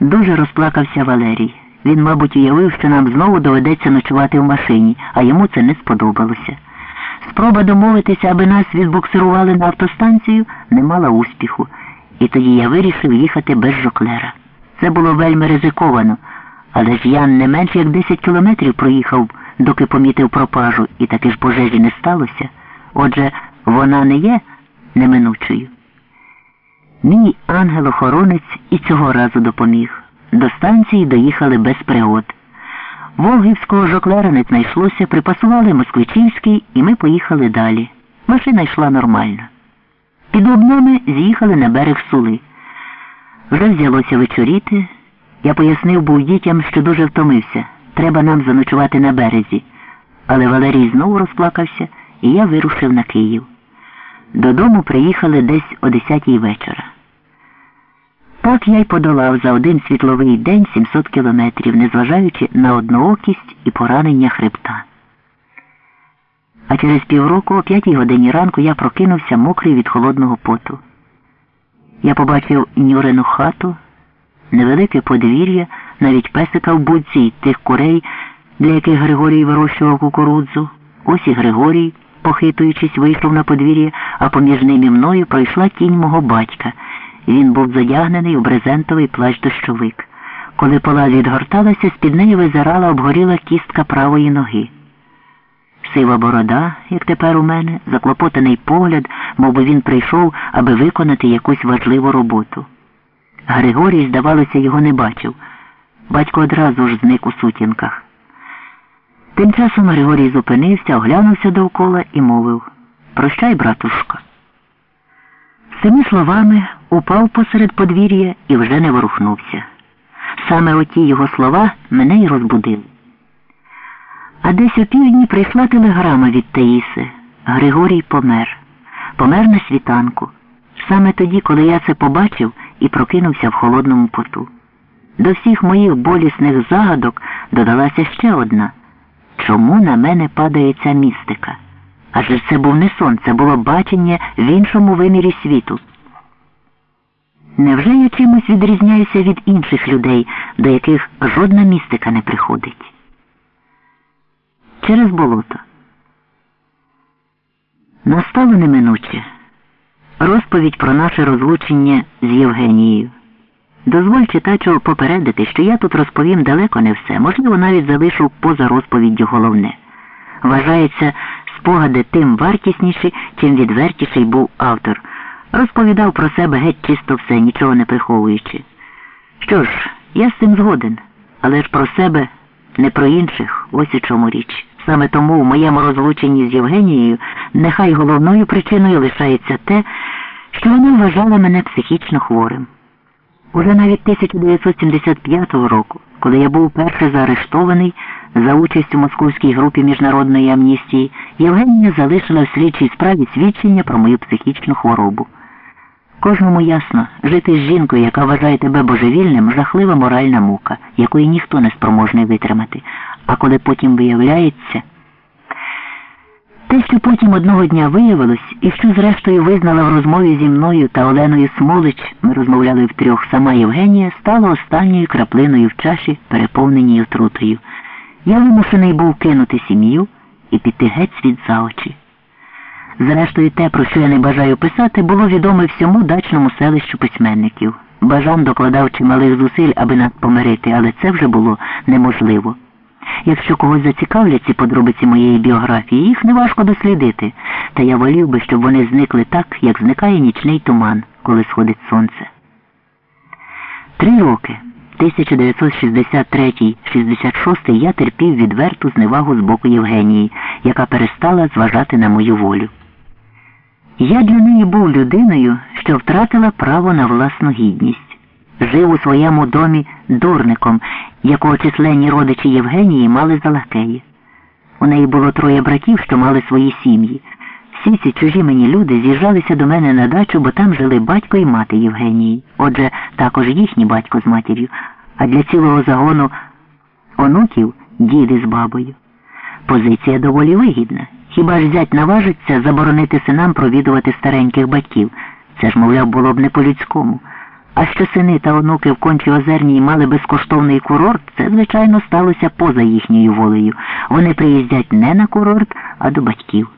Дуже розплакався Валерій. Він, мабуть, уявив, що нам знову доведеться ночувати в машині, а йому це не сподобалося. Спроба домовитися, аби нас відбуксирували на автостанцію, не мала успіху, і тоді я вирішив їхати без жоклера. Це було вельми ризиковано, але ж Ян не менш як 10 кілометрів проїхав, доки помітив пропажу, і таки ж пожежі не сталося. Отже, вона не є неминучою. Мій ангел-охоронець і цього разу допоміг. До станції доїхали без пригод. Волгівського жоклера не знайшлося, припасували москвичівський, і ми поїхали далі. Машина йшла нормально. Під Лубнами з'їхали на берег Сули. Вже взялося вечоріти. Я пояснив був дітям, що дуже втомився. Треба нам заночувати на березі. Але Валерій знову розплакався, і я вирушив на Київ. Додому приїхали десь о 10 вечора. Так я й подолав за один світловий день 700 кілометрів, незважаючи на одноокість і поранення хребта. А через півроку о п'ятій годині ранку я прокинувся мокрий від холодного поту. Я побачив Нюрину хату, невелике подвір'я, навіть песика в будці й тих курей, для яких Григорій вирощував кукурудзу. Ось і Григорій, похитуючись, вийшов на подвір'я, а поміж ним і мною пройшла тінь мого батька. Він був задягнений у брезентовий плащ дощовик. Коли пола відгорталася, з-під неї визирала обгоріла кістка правої ноги. Сива борода, як тепер у мене, заклопотаний погляд, мов би він прийшов, аби виконати якусь важливу роботу. Григорій, здавалося, його не бачив. Батько одразу ж зник у сутінках. Тим часом Григорій зупинився, оглянувся довкола і мовив Прощай, братушка. Цими словами упав посеред подвір'я і вже не ворухнувся. Саме оті його слова мене й розбудили. А десь у півдні прийшла телеграма від Таїси. Григорій помер. Помер на світанку. Саме тоді, коли я це побачив і прокинувся в холодному поту. До всіх моїх болісних загадок додалася ще одна. Чому на мене падає ця містика? Адже це був не сон, це було бачення в іншому вимірі світу. Невже я чимось відрізняюся від інших людей, до яких жодна містика не приходить? Через болото. Настало неминуче розповідь про наше розлучення з Євгенією. Дозволь читачу попередити, що я тут розповім далеко не все, можливо, навіть залишу поза розповіддю головне. Вважається, спогади тим вартісніші, чим відвертіший був автор. Розповідав про себе геть чисто все, нічого не приховуючи. Що ж, я з цим згоден, але ж про себе, не про інших, ось у чому річ. Саме тому в моєму розлученні з Євгенією нехай головною причиною лишається те, що вона вважала мене психічно хворим. Уже навіть 1975 року, коли я був перше заарештований за участь у московській групі міжнародної амністії, Євгенія залишила в слідчій справі свідчення про мою психічну хворобу. Кожному ясно, жити з жінкою, яка вважає тебе божевільним, жахлива моральна мука, якої ніхто не спроможний витримати. А коли потім виявляється, те, що потім одного дня виявилось, і що зрештою визнала в розмові зі мною та Оленою Смолич, ми розмовляли втрьох, сама Євгенія, стало останньою краплиною в чаші, переповненій отрутою. Я вимушений був кинути сім'ю і піти геть світ за очі. Зрештою, те, про що я не бажаю писати, було відоме всьому дачному селищу письменників. Бажан докладав чималих зусиль, аби нас помирити, але це вже було неможливо. Якщо когось зацікавлять ці подробиці моєї біографії, їх неважко дослідити, та я волів би, щоб вони зникли так, як зникає нічний туман, коли сходить сонце. Три роки, 1963-66, я терпів відверту зневагу з боку Євгенії, яка перестала зважати на мою волю. Я для неї був людиною, що втратила право на власну гідність. Жив у своєму домі дурником, якого численні родичі Євгенії мали за лакеї. У неї було троє братів, що мали свої сім'ї. Всі ці чужі мені люди з'їжджалися до мене на дачу, бо там жили батько і мати Євгенії. Отже, також їхній батько з матір'ю, а для цілого загону онуків діди з бабою. Позиція доволі вигідна. Хіба ж зять наважиться заборонити синам провідувати стареньких батьків? Це ж, мовляв, було б не по-людському. А що сини та онуки в кончі озерній мали безкоштовний курорт, це, звичайно, сталося поза їхньою волею. Вони приїздять не на курорт, а до батьків.